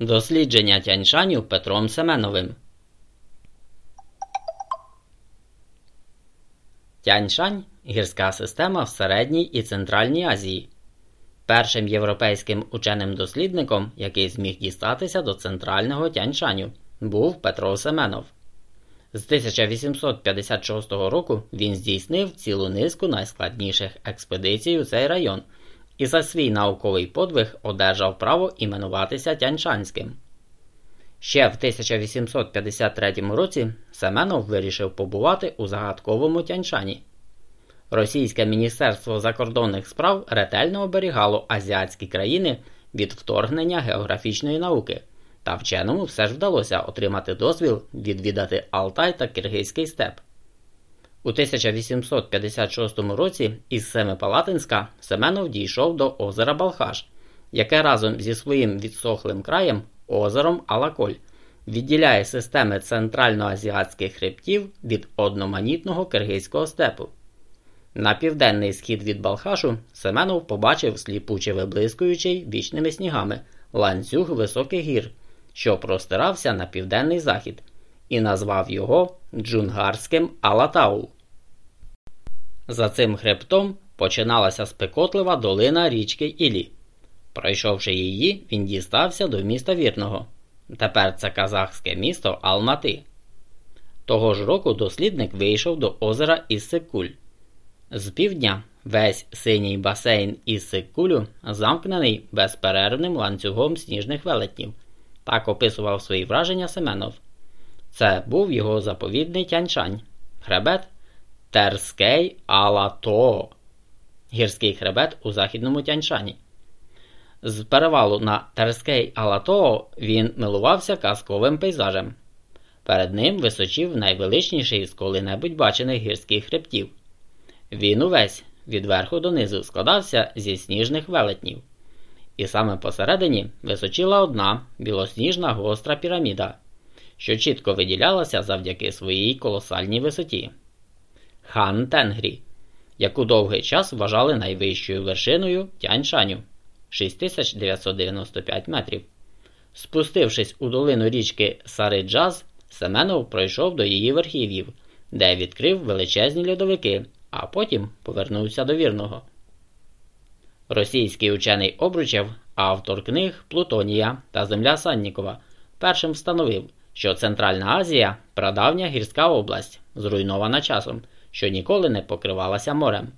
Дослідження Тяньшаню Петром Семеновим. Тяньшань гірська система в Середній і Центральній Азії. Першим європейським ученим дослідником, який зміг дістатися до центрального Тяньшаню, був Петро Семенов. З 1856 року він здійснив цілу низку найскладніших експедицій у цей район і за свій науковий подвиг одержав право іменуватися Тяньшанським. Ще в 1853 році Семенов вирішив побувати у загадковому Тяньшані. Російське Міністерство закордонних справ ретельно оберігало азіатські країни від вторгнення географічної науки, та вченому все ж вдалося отримати дозвіл відвідати Алтай та Киргизький степ. У 1856 році із Семипалатинська Семенов дійшов до озера Балхаш, яке разом зі своїм відсохлим краєм озером Алаколь відділяє системи центральноазіатських хребтів від одноманітного киргизького степу. На південний схід від Балхашу Семенов побачив сліпуче виблискуючий вічними снігами ланцюг високих гір, що простирався на південний захід, і назвав його Джунгарським Алатау. За цим хребтом починалася спекотлива долина річки Ілі. Пройшовши її, він дістався до міста Вірного. Тепер це казахське місто Алмати. Того ж року дослідник вийшов до озера Іссикуль. З півдня весь синій басейн Іссикулю замкнений безперервним ланцюгом сніжних велетнів. Так описував свої враження Семенов. Це був його заповідний тяньшань, хребет Терскей Алато, гірський хребет у західному тяньшані. З перевалу на Терскей Алато він милувався казковим пейзажем. Перед ним височів найвеличніший з коли-небудь бачених гірських хребтів. Він увесь від верху донизу складався зі сніжних велетнів, і саме посередині височила одна білосніжна гостра піраміда, що чітко виділялася завдяки своїй колосальній висоті. Хан Тенгрі, яку довгий час вважали найвищою вершиною Тяньшаню 6995 метрів. Спустившись у долину річки Сариджаз, Семенов пройшов до її верхів'їв, де відкрив величезні льодовики, а потім повернувся до вірного. Російський учений Обручев, автор книг Плутонія та Земля Саннікова, першим встановив, що Центральна Азія прадавня гірська область, зруйнована часом що ніколи не покривалася морем.